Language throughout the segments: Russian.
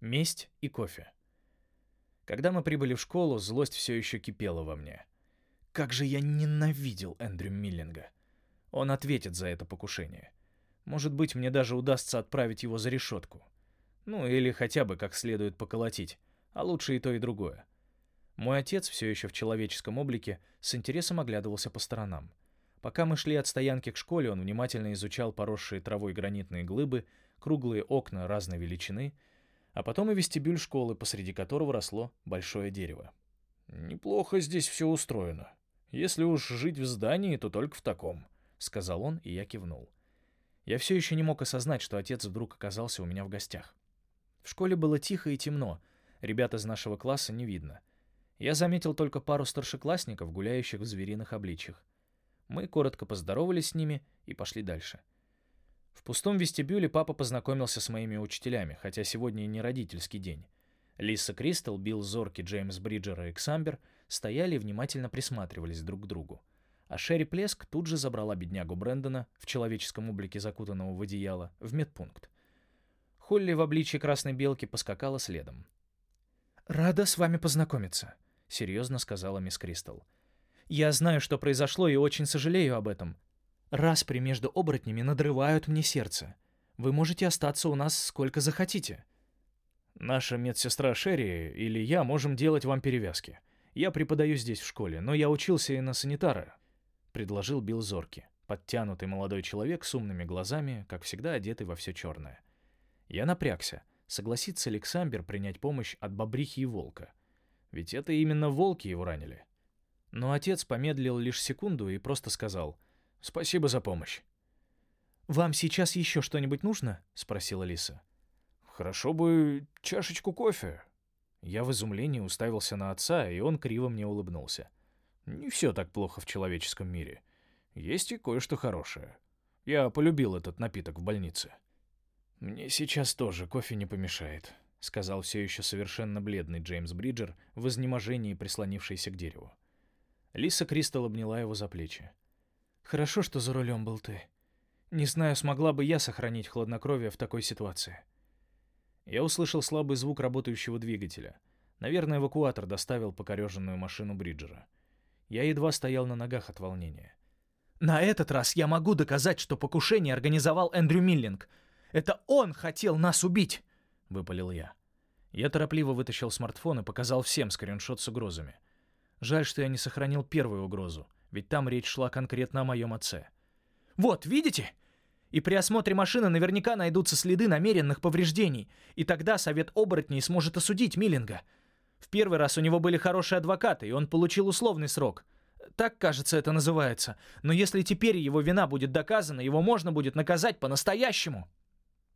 Месть и кофе. Когда мы прибыли в школу, злость все еще кипела во мне. Как же я ненавидел Эндрю Миллинга. Он ответит за это покушение. Может быть, мне даже удастся отправить его за решетку. Ну, или хотя бы как следует поколотить, а лучше и то, и другое. Мой отец, все еще в человеческом облике, с интересом оглядывался по сторонам. Пока мы шли от стоянки к школе, он внимательно изучал поросшие травой гранитные глыбы, круглые окна разной величины, а потом и вестибюль школы, посреди которого росло большое дерево. «Неплохо здесь все устроено. Если уж жить в здании, то только в таком», — сказал он, и я кивнул. Я все еще не мог осознать, что отец вдруг оказался у меня в гостях. В школе было тихо и темно, ребят из нашего класса не видно. Я заметил только пару старшеклассников, гуляющих в звериных обличьях. Мы коротко поздоровались с ними и пошли дальше. В пустом вестибюле папа познакомился с моими учителями, хотя сегодня и не родительский день. Лиса Кристал, Билл Зорки, Джеймс Бриджер и Эксамбер стояли и внимательно присматривались друг к другу. А Шерри Плеск тут же забрала беднягу Брэндона, в человеческом облике закутанного в одеяло, в медпункт. Холли в обличье красной белки поскакала следом. «Рада с вами познакомиться», — серьезно сказала мисс Кристал. «Я знаю, что произошло, и очень сожалею об этом. Распри между оборотнями надрывают мне сердце. Вы можете остаться у нас сколько захотите». «Наша медсестра Шерри или я можем делать вам перевязки. Я преподаю здесь в школе, но я учился и на санитара», — предложил Билл Зорки, подтянутый молодой человек с умными глазами, как всегда одетый во все черное. Я напрягся, согласится Александр принять помощь от бобрихи и волка. Ведь это именно волки его ранили. Но отец помедлил лишь секунду и просто сказал «Спасибо за помощь». «Вам сейчас еще что-нибудь нужно?» — спросила Лиса. «Хорошо бы чашечку кофе». Я в изумлении уставился на отца, и он криво мне улыбнулся. «Не все так плохо в человеческом мире. Есть и кое-что хорошее. Я полюбил этот напиток в больнице». «Мне сейчас тоже кофе не помешает», — сказал все еще совершенно бледный Джеймс Бриджер в изнеможении, прислонившийся к дереву. Лиса Кристал обняла его за плечи. «Хорошо, что за рулем был ты. Не знаю, смогла бы я сохранить хладнокровие в такой ситуации». Я услышал слабый звук работающего двигателя. Наверное, эвакуатор доставил покореженную машину Бриджера. Я едва стоял на ногах от волнения. «На этот раз я могу доказать, что покушение организовал Эндрю Миллинг», это он хотел нас убить!» — выпалил я. Я торопливо вытащил смартфон и показал всем скриншот с угрозами. Жаль, что я не сохранил первую угрозу, ведь там речь шла конкретно о моем отце. «Вот, видите? И при осмотре машины наверняка найдутся следы намеренных повреждений, и тогда совет оборотней сможет осудить Миллинга. В первый раз у него были хорошие адвокаты, и он получил условный срок. Так, кажется, это называется. Но если теперь его вина будет доказана, его можно будет наказать по-настоящему».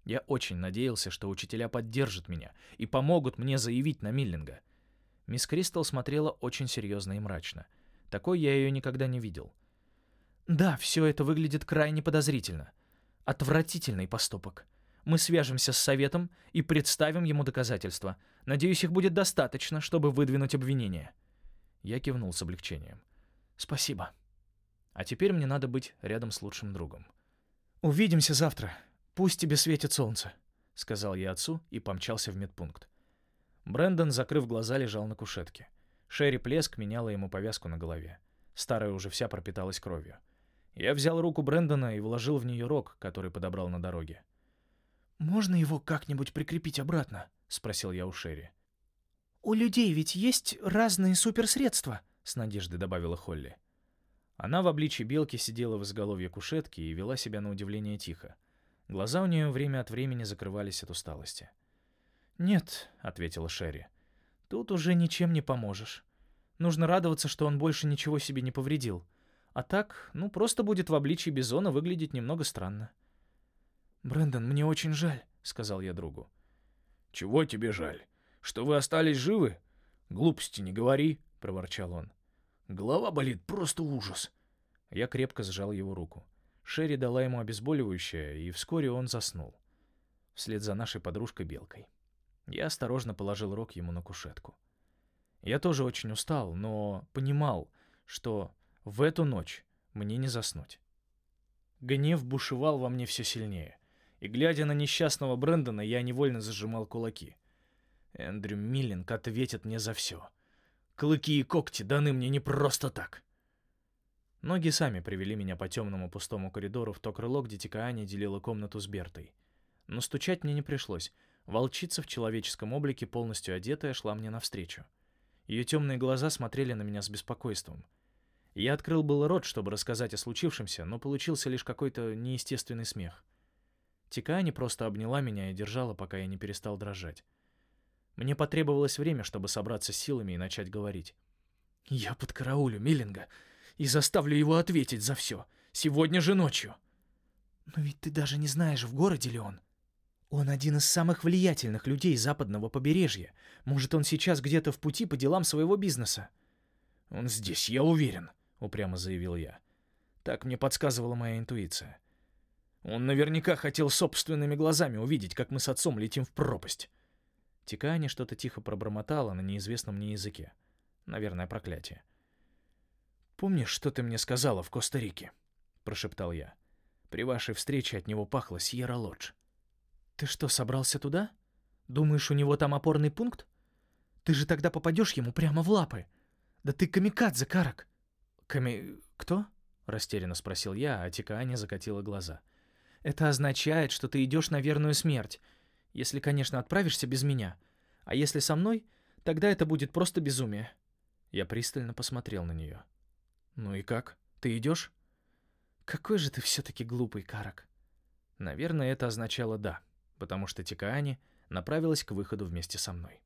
Я очень надеялся, что учителя поддержат меня и помогут мне заявить на Миллинга. Мисс Кристал смотрела очень серьезно и мрачно. Такой я ее никогда не видел. «Да, все это выглядит крайне подозрительно. Отвратительный поступок. Мы свяжемся с советом и представим ему доказательства. Надеюсь, их будет достаточно, чтобы выдвинуть обвинение». Я кивнул с облегчением. «Спасибо. А теперь мне надо быть рядом с лучшим другом». «Увидимся завтра», «Пусть тебе светит солнце», — сказал я отцу и помчался в медпункт. Брэндон, закрыв глаза, лежал на кушетке. Шерри Плеск меняла ему повязку на голове. Старая уже вся пропиталась кровью. Я взял руку Брэндона и вложил в нее рог, который подобрал на дороге. «Можно его как-нибудь прикрепить обратно?» — спросил я у Шерри. «У людей ведь есть разные суперсредства», — с надеждой добавила Холли. Она в обличье белки сидела в изголовье кушетки и вела себя на удивление тихо. Глаза у нее время от времени закрывались от усталости. «Нет», — ответила Шерри, — «тут уже ничем не поможешь. Нужно радоваться, что он больше ничего себе не повредил. А так, ну, просто будет в обличии бизона выглядеть немного странно». «Брэндон, мне очень жаль», — сказал я другу. «Чего тебе жаль? Что вы остались живы? Глупости не говори», — проворчал он. «Голова болит, просто ужас». Я крепко сжал его руку. Шерри дала ему обезболивающее, и вскоре он заснул. Вслед за нашей подружкой Белкой. Я осторожно положил рог ему на кушетку. Я тоже очень устал, но понимал, что в эту ночь мне не заснуть. Гнев бушевал во мне все сильнее, и, глядя на несчастного Брэндона, я невольно зажимал кулаки. Эндрю Миллинг ответит мне за все. Клыки и когти даны мне не просто так. Ноги сами привели меня по темному пустому коридору в то крыло, где Тикаани делила комнату с Бертой. Но стучать мне не пришлось. Волчица в человеческом облике, полностью одетая, шла мне навстречу. Ее темные глаза смотрели на меня с беспокойством. Я открыл был рот, чтобы рассказать о случившемся, но получился лишь какой-то неестественный смех. Тикаани просто обняла меня и держала, пока я не перестал дрожать. Мне потребовалось время, чтобы собраться с силами и начать говорить. «Я подкараулю Миллинга и заставлю его ответить за все. Сегодня же ночью». «Но ведь ты даже не знаешь, в городе ли он. Он один из самых влиятельных людей западного побережья. Может, он сейчас где-то в пути по делам своего бизнеса». «Он здесь, я уверен», — упрямо заявил я. Так мне подсказывала моя интуиция. Он наверняка хотел собственными глазами увидеть, как мы с отцом летим в пропасть. Тикани что-то тихо пробормотала на неизвестном мне языке. Наверное, проклятие. «Помнишь, что ты мне сказала в Коста-Рике?» — прошептал я. «При вашей встрече от него пахло Сьерра-Лодж». «Ты что, собрался туда? Думаешь, у него там опорный пункт? Ты же тогда попадешь ему прямо в лапы. Да ты камикадзе, Карак!» «Ками... кто?» — растерянно спросил я, а Тикаани закатила глаза. «Это означает, что ты идешь на верную смерть. Если, конечно, отправишься без меня. А если со мной, тогда это будет просто безумие». Я пристально посмотрел на нее. «Ну и как? Ты идешь?» «Какой же ты все-таки глупый, Карак». Наверное, это означало «да», потому что Тикаани направилась к выходу вместе со мной.